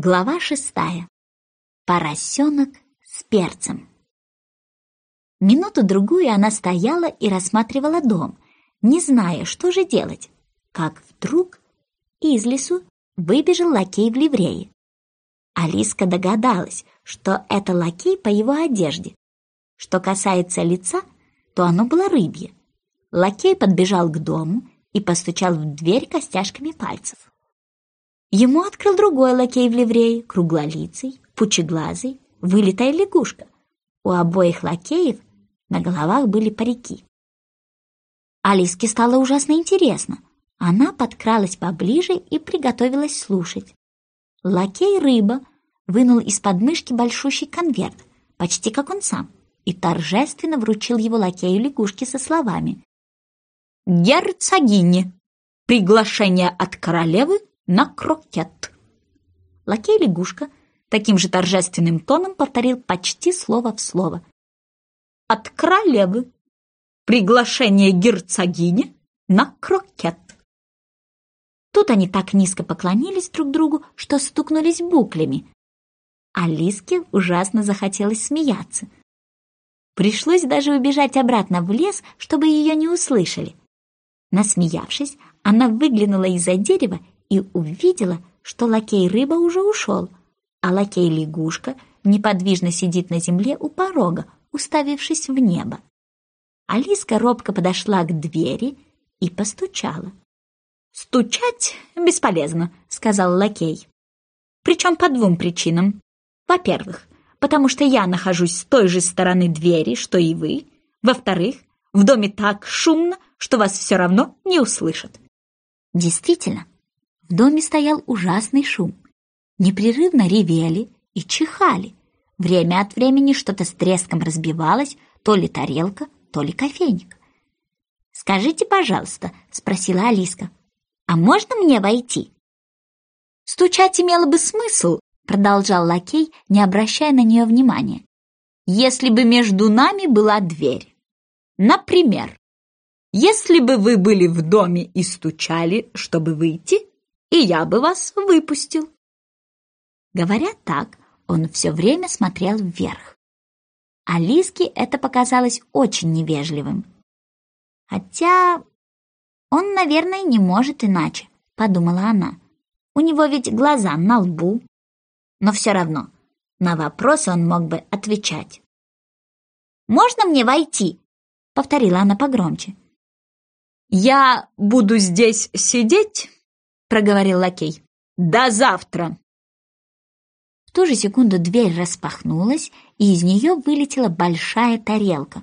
Глава шестая. Поросенок с перцем. Минуту-другую она стояла и рассматривала дом, не зная, что же делать, как вдруг из лесу выбежал лакей в ливрее. Алиска догадалась, что это лакей по его одежде. Что касается лица, то оно было рыбье. Лакей подбежал к дому и постучал в дверь костяшками пальцев. Ему открыл другой лакей в ливрее, круглолицый, пучеглазый, вылитая лягушка. У обоих лакеев на головах были парики. Алиске стало ужасно интересно. Она подкралась поближе и приготовилась слушать. Лакей-рыба вынул из подмышки большущий конверт, почти как он сам, и торжественно вручил его лакею лягушки со словами «Герцогине! Приглашение от королевы на крокет. Лакей-лягушка таким же торжественным тоном повторил почти слово в слово. От королевы. Приглашение герцогини на крокет. Тут они так низко поклонились друг другу, что стукнулись буклями. Алиске ужасно захотелось смеяться. Пришлось даже убежать обратно в лес, чтобы ее не услышали. Насмеявшись, она выглянула из-за дерева и увидела, что лакей-рыба уже ушел, а лакей-лягушка неподвижно сидит на земле у порога, уставившись в небо. Алиска робко подошла к двери и постучала. «Стучать бесполезно», — сказал лакей. «Причем по двум причинам. Во-первых, потому что я нахожусь с той же стороны двери, что и вы. Во-вторых, в доме так шумно, что вас все равно не услышат». Действительно, в доме стоял ужасный шум. Непрерывно ревели и чихали. Время от времени что-то с треском разбивалось, то ли тарелка, то ли кофейник. «Скажите, пожалуйста», — спросила Алиска, «а можно мне войти?» «Стучать имело бы смысл», — продолжал лакей, не обращая на нее внимания, «если бы между нами была дверь. Например, если бы вы были в доме и стучали, чтобы выйти, и я бы вас выпустил. Говоря так, он все время смотрел вверх. Алиске это показалось очень невежливым. Хотя он, наверное, не может иначе, подумала она. У него ведь глаза на лбу. Но все равно на вопросы он мог бы отвечать. «Можно мне войти?» — повторила она погромче. «Я буду здесь сидеть — проговорил лакей. «До завтра!» В ту же секунду дверь распахнулась, и из нее вылетела большая тарелка.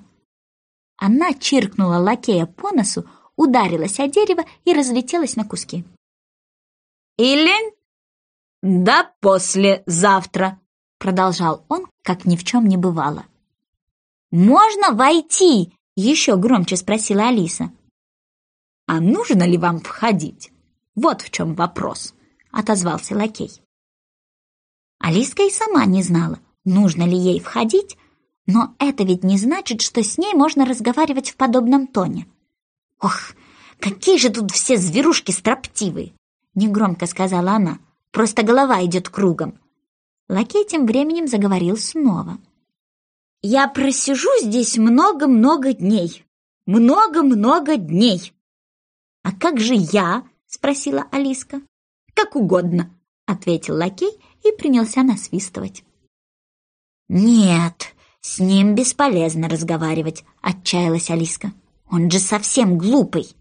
Она чиркнула лакея по носу, ударилась о дерево и разлетелась на куски. «Или да послезавтра», — продолжал он, как ни в чем не бывало. «Можно войти?» — еще громче спросила Алиса. «А нужно ли вам входить?» Вот в чем вопрос», — отозвался лакей. Алиска и сама не знала, нужно ли ей входить, но это ведь не значит, что с ней можно разговаривать в подобном тоне. «Ох, какие же тут все зверушки строптивые!» — негромко сказала она. «Просто голова идет кругом». Лакей тем временем заговорил снова. «Я просижу здесь много-много дней. Много-много дней. А как же я — спросила Алиска. «Как угодно», — ответил лакей и принялся насвистывать. «Нет, с ним бесполезно разговаривать», — отчаялась Алиска. «Он же совсем глупый».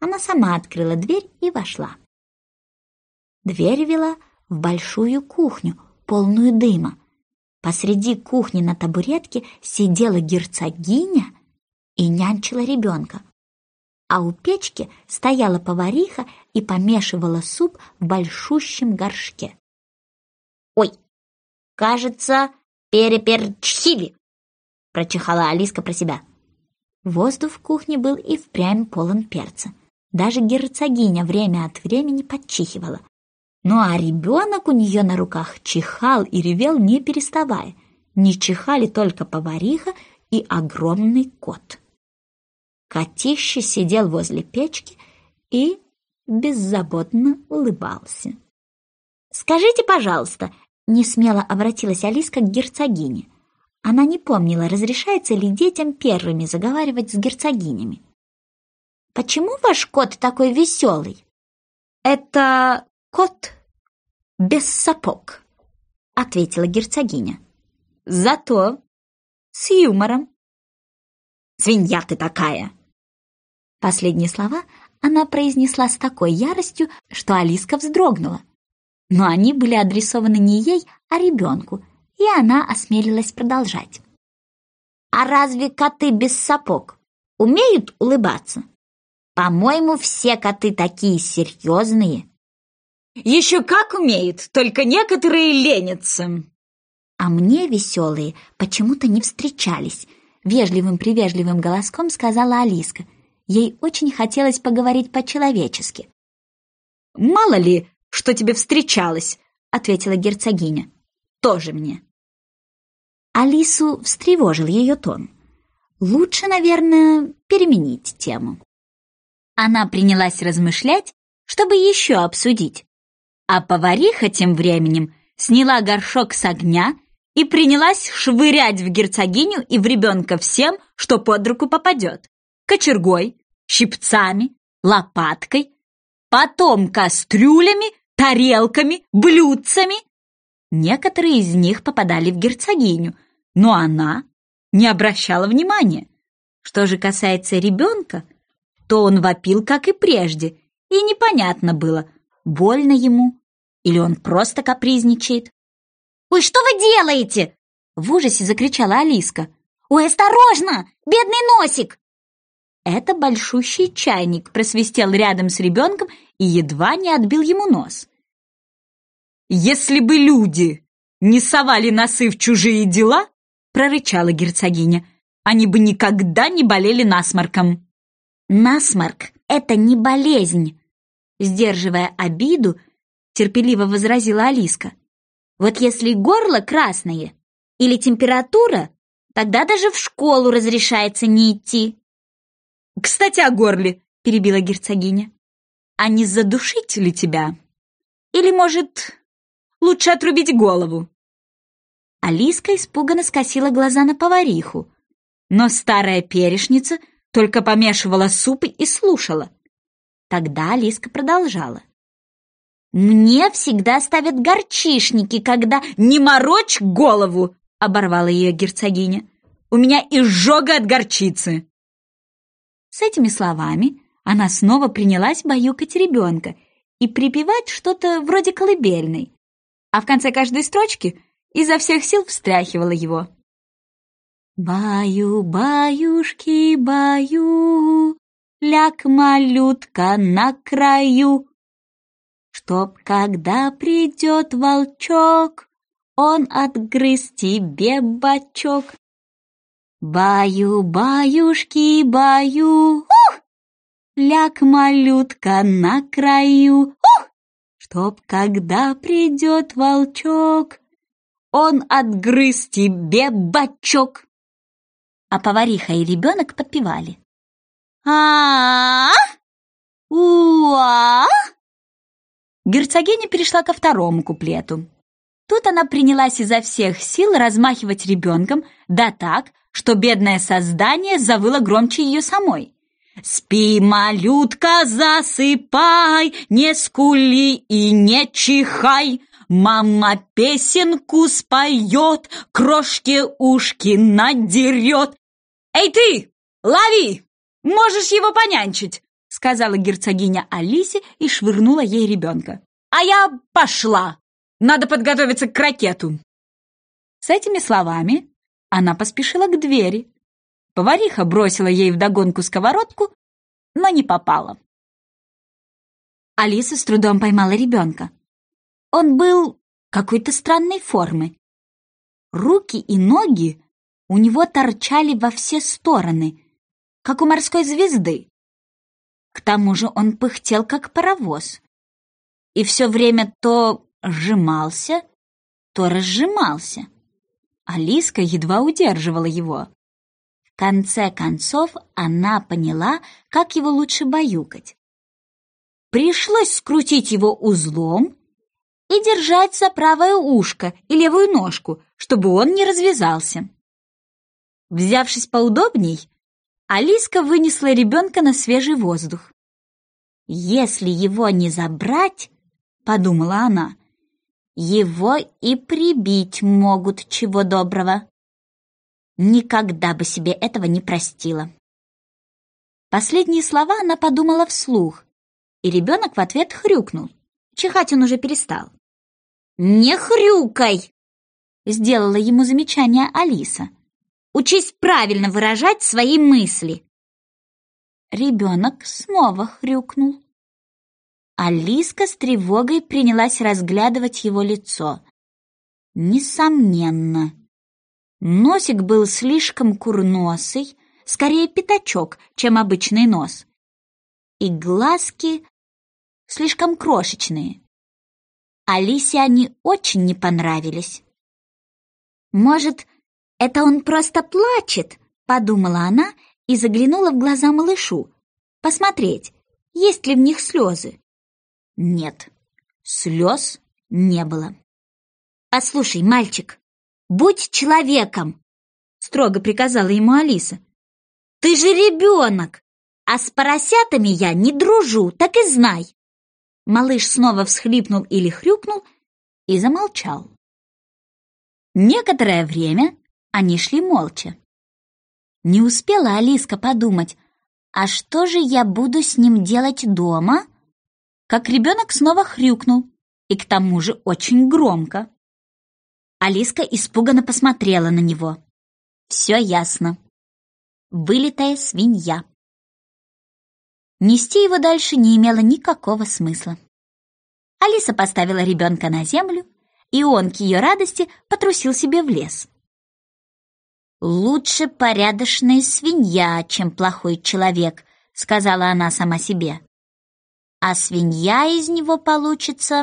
Она сама открыла дверь и вошла. Дверь вела в большую кухню, полную дыма. Посреди кухни на табуретке сидела герцогиня и нянчила ребенка а у печки стояла повариха и помешивала суп в большущем горшке. «Ой, кажется, переперчили!» — прочихала Алиска про себя. Воздух в кухне был и впрямь полон перца. Даже герцогиня время от времени подчихивала. Ну а ребенок у нее на руках чихал и ревел, не переставая. Не чихали только повариха и огромный кот. Котище сидел возле печки и беззаботно улыбался. «Скажите, пожалуйста», — несмело обратилась Алиска к герцогине. Она не помнила, разрешается ли детям первыми заговаривать с герцогинями. «Почему ваш кот такой веселый?» «Это кот без сапог», — ответила герцогиня. «Зато с юмором». «Свинья ты такая!» Последние слова она произнесла с такой яростью, что Алиска вздрогнула. Но они были адресованы не ей, а ребенку, и она осмелилась продолжать. «А разве коты без сапог умеют улыбаться? По-моему, все коты такие серьезные». «Еще как умеют, только некоторые ленятся». «А мне веселые почему-то не встречались», — вежливым-привежливым голоском сказала Алиска — Ей очень хотелось поговорить по-человечески. «Мало ли, что тебе встречалось», — ответила герцогиня. «Тоже мне». Алису встревожил ее тон. Лучше, наверное, переменить тему. Она принялась размышлять, чтобы еще обсудить. А повариха тем временем сняла горшок с огня и принялась швырять в герцогиню и в ребенка всем, что под руку попадет. Кочергой, щипцами, лопаткой, потом кастрюлями, тарелками, блюдцами. Некоторые из них попадали в герцогиню, но она не обращала внимания. Что же касается ребенка, то он вопил, как и прежде, и непонятно было, больно ему или он просто капризничает. «Ой, что вы делаете?» — в ужасе закричала Алиска. «Ой, осторожно! Бедный носик!» Это большущий чайник просвистел рядом с ребенком и едва не отбил ему нос. «Если бы люди не совали носы в чужие дела, — прорычала герцогиня, — они бы никогда не болели насморком». «Насморк — это не болезнь», — сдерживая обиду, терпеливо возразила Алиска. «Вот если горло красное или температура, тогда даже в школу разрешается не идти». «Кстати, о горле!» — перебила герцогиня. «А не задушить ли тебя? Или, может, лучше отрубить голову?» Алиска испуганно скосила глаза на повариху, но старая перешница только помешивала супы и слушала. Тогда Алиска продолжала. «Мне всегда ставят горчишники, когда...» «Не морочь голову!» — оборвала ее герцогиня. «У меня изжога от горчицы!» С этими словами она снова принялась баюкать ребенка и припевать что-то вроде колыбельной, а в конце каждой строчки изо всех сил встряхивала его. «Баю, баюшки, баю, ляг малютка на краю, чтоб, когда придет волчок, он отгрыз тебе бочок. Баю, баюшки, баю, ух! Ляг малютка на краю, ух! Чтоб, когда придет волчок, он отгрыз тебе бочок. А повариха и ребенок подпевали. а а Уа! Герцогиня перешла ко второму куплету. Тут она принялась изо всех сил размахивать ребенком, да так, что бедное создание завыло громче ее самой. «Спи, малютка, засыпай, не скули и не чихай, Мама песенку споет, крошки ушки надерет. «Эй ты, лови! Можешь его понянчить!» сказала герцогиня Алисе и швырнула ей ребенка. «А я пошла! Надо подготовиться к ракету!» С этими словами она поспешила к двери. Повариха бросила ей вдогонку сковородку, но не попала. Алиса с трудом поймала ребенка. Он был какой-то странной формы. Руки и ноги у него торчали во все стороны, как у морской звезды. К тому же он пыхтел, как паровоз. И все время то сжимался, то разжимался. Алиска едва удерживала его. В конце концов она поняла, как его лучше баюкать. Пришлось скрутить его узлом и держать за правое ушко и левую ножку, чтобы он не развязался. Взявшись поудобней, Алиска вынесла ребенка на свежий воздух. «Если его не забрать, — подумала она, — его и прибить могут чего доброго. Никогда бы себе этого не простила». Последние слова она подумала вслух, и ребенок в ответ хрюкнул. Чихать он уже перестал. «Не хрюкай!» — сделала ему замечание Алиса. Учись правильно выражать свои мысли. Ребенок снова хрюкнул. Алиска с тревогой принялась разглядывать его лицо. Несомненно. Носик был слишком курносый, скорее пятачок, чем обычный нос. И глазки слишком крошечные. Алисе они очень не понравились. Может, «Это он просто плачет», — подумала она и заглянула в глаза малышу. Посмотреть, есть ли в них слезы. Нет, слез не было. «Послушай, мальчик, будь человеком!» — строго приказала ему Алиса. «Ты же ребенок, а с поросятами я не дружу, так и знай!» Малыш снова всхлипнул или хрюкнул и замолчал. Некоторое время они шли молча. Не успела Алиска подумать, а что же я буду с ним делать дома? Как ребенок снова хрюкнул, и к тому же очень громко. Алиска испуганно посмотрела на него. Все ясно. Вылитая свинья. Нести его дальше не имело никакого смысла. Алиса поставила ребенка на землю, и он, к ее радости, потрусил себе в лес. «Лучше порядочная свинья, чем плохой человек», — сказала она сама себе. «А свинья из него получится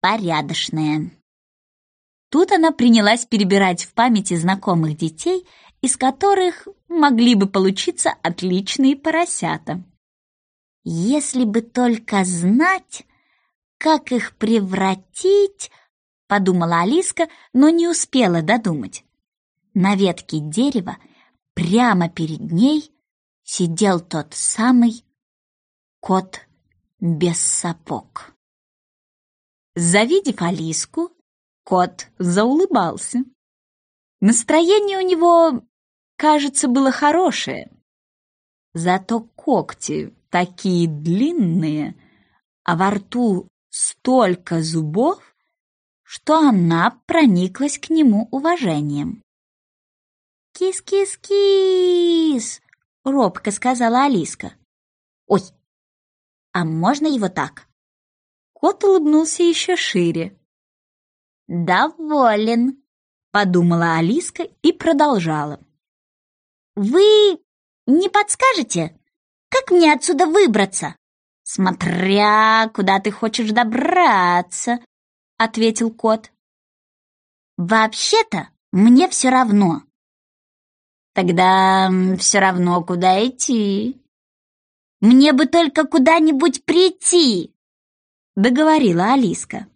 порядочная». Тут она принялась перебирать в памяти знакомых детей, из которых могли бы получиться отличные поросята. «Если бы только знать, как их превратить», — подумала Алиска, но не успела додумать. На ветке дерева прямо перед ней сидел тот самый кот без сапог. Завидев Алиску, кот заулыбался. Настроение у него, кажется, было хорошее. Зато когти такие длинные, а во рту столько зубов, что она прониклась к нему уважением. «Кис-кис-кис!» — робко сказала Алиска. «Ой, а можно его так?» Кот улыбнулся еще шире. «Доволен», — подумала Алиска и продолжала. «Вы не подскажете, как мне отсюда выбраться?» «Смотря, куда ты хочешь добраться», — ответил кот. «Вообще-то мне все равно», Тогда все равно, куда идти. Мне бы только куда-нибудь прийти, договорила Алиска.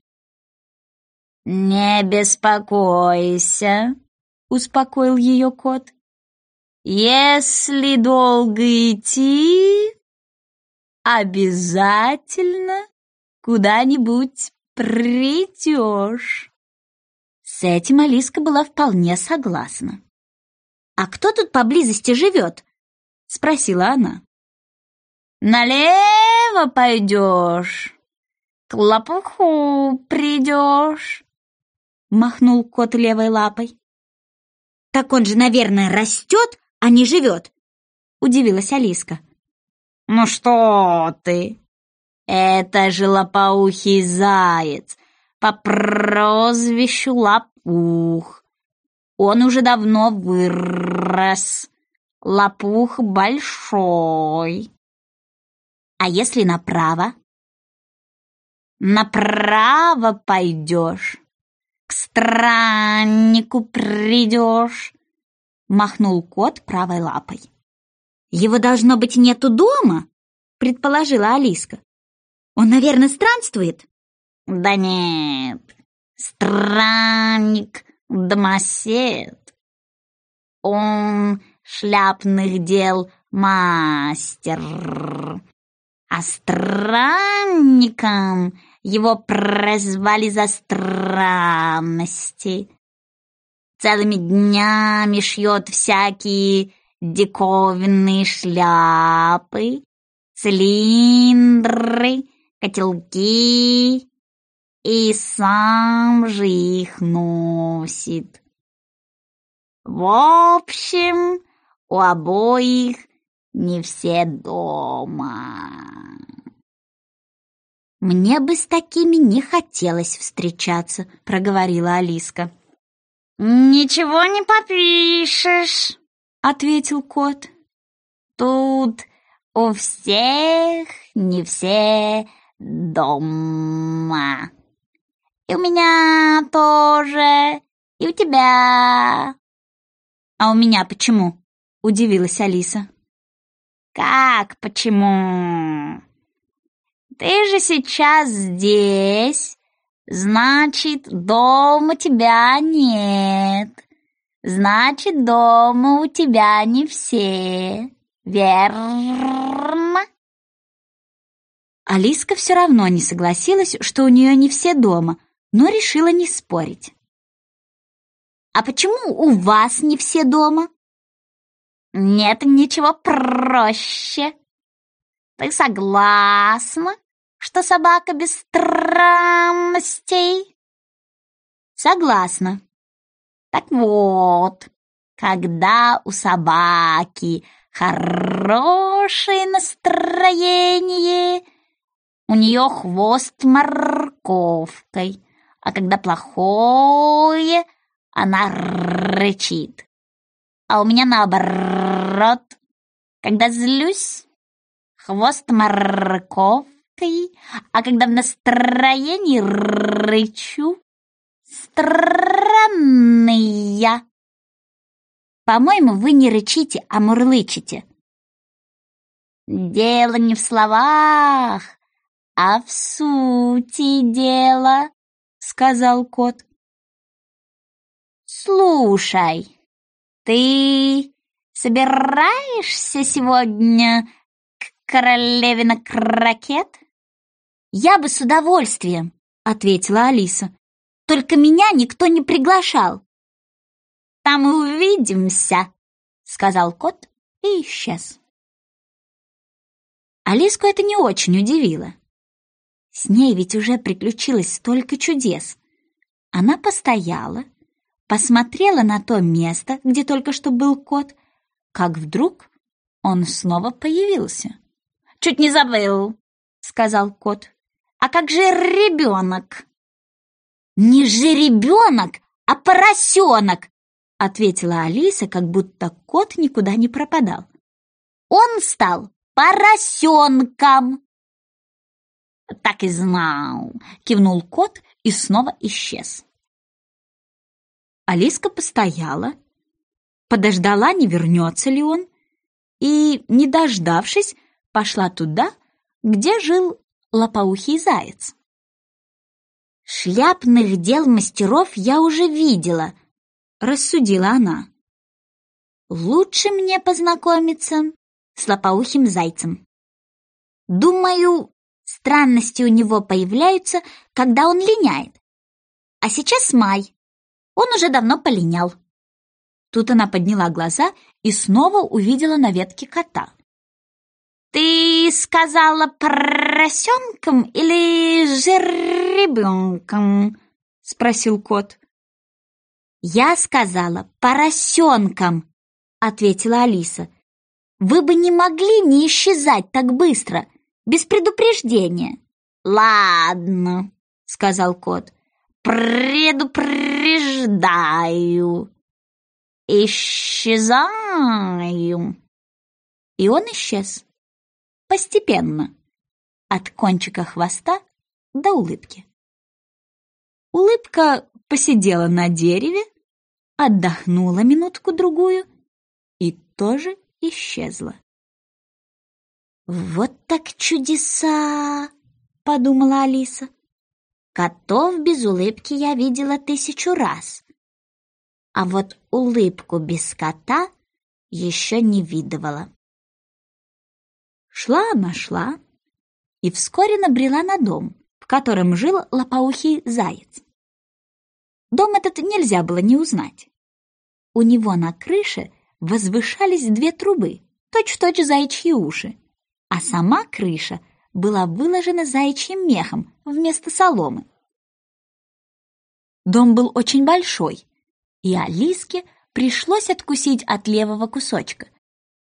Не беспокойся, успокоил ее кот. Если долго идти, обязательно куда-нибудь придешь. С этим Алиска была вполне согласна. «А кто тут поблизости живет?» — спросила она. «Налево пойдешь, к лопуху придешь», — махнул кот левой лапой. «Так он же, наверное, растет, а не живет», — удивилась Алиска. «Ну что ты? Это же лопоухий заяц по прозвищу Лопух. Он уже давно вырос. Лопух большой. А если направо? Направо пойдешь. К страннику придешь. Махнул кот правой лапой. Его, должно быть, нету дома, предположила Алиска. Он, наверное, странствует. Да нет, странник, домосед. Он шляпных дел мастер. А странником его прозвали за странности. Целыми днями шьет всякие диковинные шляпы, цилиндры, котелки и сам же их носит. В общем, у обоих не все дома. «Мне бы с такими не хотелось встречаться», — проговорила Алиска. «Ничего не попишешь», — ответил кот. «Тут у всех не все дома. И у меня тоже, и у тебя». «А у меня почему?» — удивилась Алиса. «Как почему? Ты же сейчас здесь, значит, дома тебя нет. Значит, дома у тебя не все, верно?» Алиска все равно не согласилась, что у нее не все дома, но решила не спорить. «А почему у вас не все дома?» «Нет ничего проще. Ты согласна, что собака без странностей?» «Согласна». «Так вот, когда у собаки хорошее настроение, у нее хвост морковкой, а когда плохое, она рычит. А у меня наоборот. Когда злюсь, хвост морковкой, а когда в настроении рычу, странный. По-моему, вы не рычите, а мурлычете. Дело не в словах, а в сути дела, сказал кот. Слушай, ты собираешься сегодня к королеве на крокет? Я бы с удовольствием, ответила Алиса. Только меня никто не приглашал. Там увидимся, сказал кот и исчез. Алиску это не очень удивило. С ней ведь уже приключилось столько чудес. Она постояла, посмотрела на то место, где только что был кот, как вдруг он снова появился. «Чуть не забыл», — сказал кот. «А как же ребенок?» «Не же ребенок, а поросенок!» — ответила Алиса, как будто кот никуда не пропадал. «Он стал поросенком!» «Так и знал!» — кивнул кот и снова исчез. Алиска постояла, подождала, не вернется ли он, и, не дождавшись, пошла туда, где жил лопоухий заяц. «Шляпных дел мастеров я уже видела», — рассудила она. «Лучше мне познакомиться с лопоухим зайцем. Думаю, странности у него появляются, когда он линяет. А сейчас май, он уже давно полинял. Тут она подняла глаза и снова увидела на ветке кота. «Ты сказала поросенком или жеребенком?» — спросил кот. «Я сказала поросенком», — ответила Алиса. «Вы бы не могли не исчезать так быстро, без предупреждения». «Ладно», — сказал кот. «Предупреждаю. Исчезаю». И он исчез. Постепенно. От кончика хвоста до улыбки. Улыбка посидела на дереве, отдохнула минутку-другую и тоже исчезла. «Вот так чудеса!» — подумала Алиса. Котов без улыбки я видела тысячу раз. А вот улыбку без кота еще не видывала. Шла она, шла, и вскоре набрела на дом, в котором жил лопоухий заяц. Дом этот нельзя было не узнать. У него на крыше возвышались две трубы, точь-в-точь -точь заячьи уши, а сама крыша была выложена заячьим мехом вместо соломы. Дом был очень большой, и Алиске пришлось откусить от левого кусочка.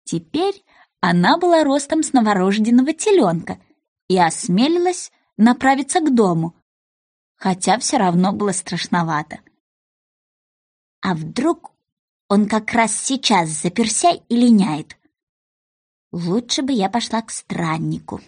Теперь она была ростом с новорожденного теленка и осмелилась направиться к дому, хотя все равно было страшновато. А вдруг он как раз сейчас заперся и линяет? Лучше бы я пошла к страннику.